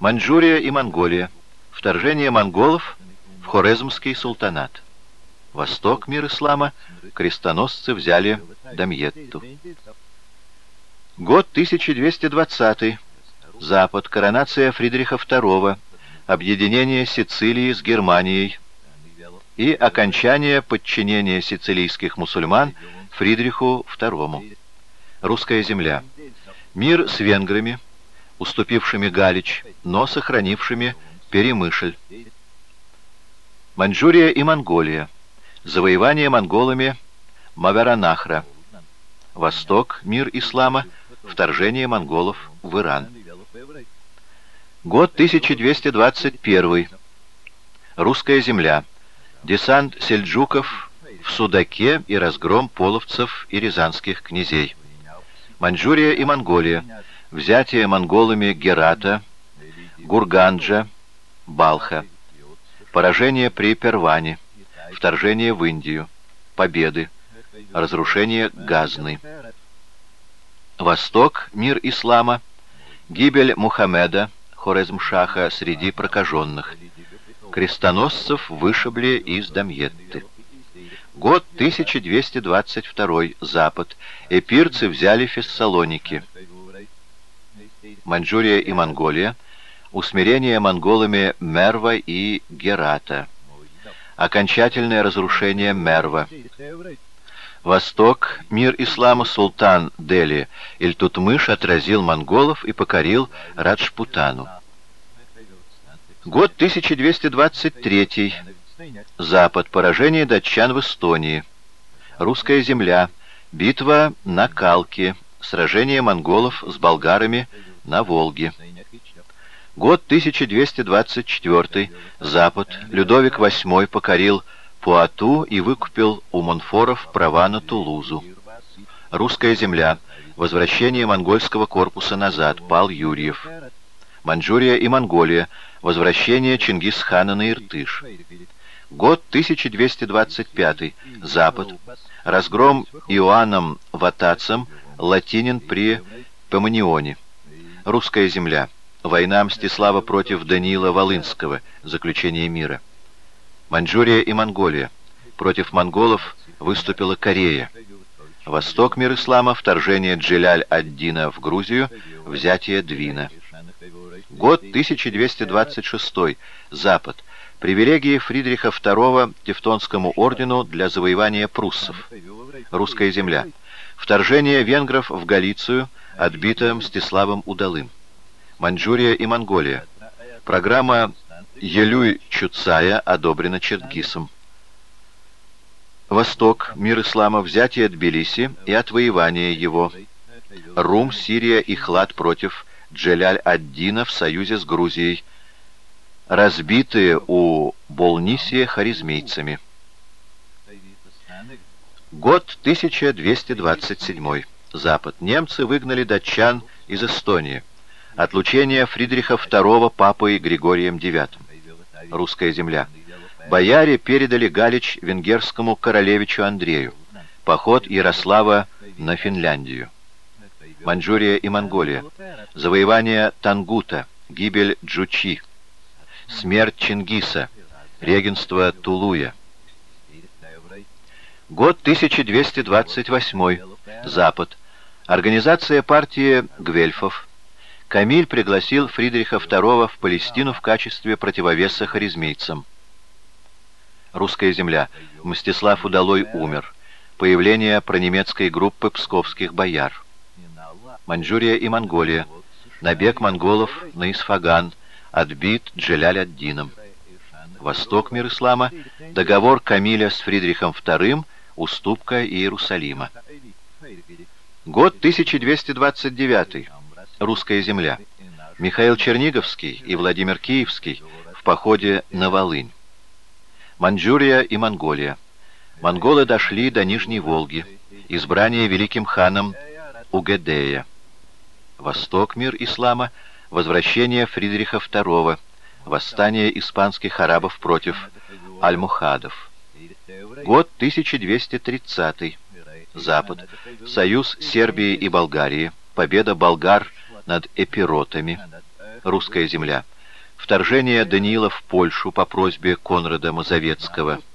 Маньчжурия и Монголия. Вторжение монголов в Хорезмский султанат. Восток, мир ислама, крестоносцы взяли Дамьетту. Год 1220. Запад. Коронация Фридриха II. Объединение Сицилии с Германией. И окончание подчинения сицилийских мусульман Фридриху II. Русская земля. Мир с венграми, уступившими Галич, но сохранившими Перемышль. Маньчжурия и Монголия. Завоевание монголами Маверанахра. Восток, мир ислама, вторжение монголов в Иран. Год 1221. Русская земля. Десант сельджуков в Судаке и разгром половцев и рязанских князей. Маньчжурия и Монголия. Взятие монголами Герата, Гурганджа, Балха. Поражение при Перване вторжение в Индию, победы, разрушение Газны. Восток, мир ислама, гибель Мухаммеда, Хорезмшаха среди прокаженных. Крестоносцев вышибли из Дамьетты. Год 1222, Запад. Эпирцы взяли Фессалоники. Маньчжурия и Монголия. Усмирение монголами Мерва и Герата окончательное разрушение Мерва. Восток, мир ислама, султан Дели Ильтутмыш отразил монголов и покорил Раджпутану. Год 1223. Запад. Поражение датчан в Эстонии. Русская земля. Битва на Калке. Сражение монголов с болгарами на Волге. Год 1224. Запад. Людовик VIII покорил Пуату и выкупил у Монфоров права на Тулузу. Русская земля. Возвращение монгольского корпуса назад. Пал Юрьев. Маньчжурия и Монголия. Возвращение Чингисхана на Иртыш. Год 1225. Запад. Разгром Иоанном Ватацем латинин при Поманионе. Русская земля. Война Мстислава против Даниила Волынского. Заключение мира. Маньчжурия и Монголия. Против монголов выступила Корея. Восток мир ислама, вторжение Джиляль-ад-Дина в Грузию, взятие Двина. Год 1226. Запад. Привилегии Фридриха II Тевтонскому ордену для завоевания пруссов. Русская земля. Вторжение венгров в Галицию, отбито Мстиславом Удалым. Маньчжурия и Монголия. Программа Елюй-Чуцая одобрена Черкисом. Восток, мир ислама, взятие Тбилиси и отвоевание его. Рум, Сирия и Хлад против Джеляль-ад-Дина в союзе с Грузией. Разбитые у Болнисия харизмейцами. Год 1227. Запад. Немцы выгнали датчан из Эстонии. Отлучение Фридриха II папой Григорием IX. Русская земля. Бояре передали Галич венгерскому королевичу Андрею. Поход Ярослава на Финляндию. Маньчжурия и Монголия. Завоевание Тангута. Гибель Джучи. Смерть Чингиса. Регенство Тулуя. Год 1228. Запад. Организация партии Гвельфов. Камиль пригласил Фридриха II в Палестину в качестве противовеса харизмейцам. Русская земля. Мстислав Удалой умер. Появление пронемецкой группы псковских бояр. Маньчжурия и Монголия. Набег монголов на Исфаган. Отбит Джеляль-ад-Дином. Восток мир ислама. Договор Камиля с Фридрихом II. Уступка Иерусалима. Год 1229. «Русская земля». Михаил Черниговский и Владимир Киевский в походе на Волынь. Маньчжурия и Монголия. Монголы дошли до Нижней Волги. Избрание великим ханом Угедея. Восток, мир ислама. Возвращение Фридриха II. Восстание испанских арабов против альмухадов. Год 1230. Запад. Союз Сербии и Болгарии. Победа болгар над эпиротами. русская земля. Вторжение Даниила в Польшу по просьбе Конрада Мазовецкого –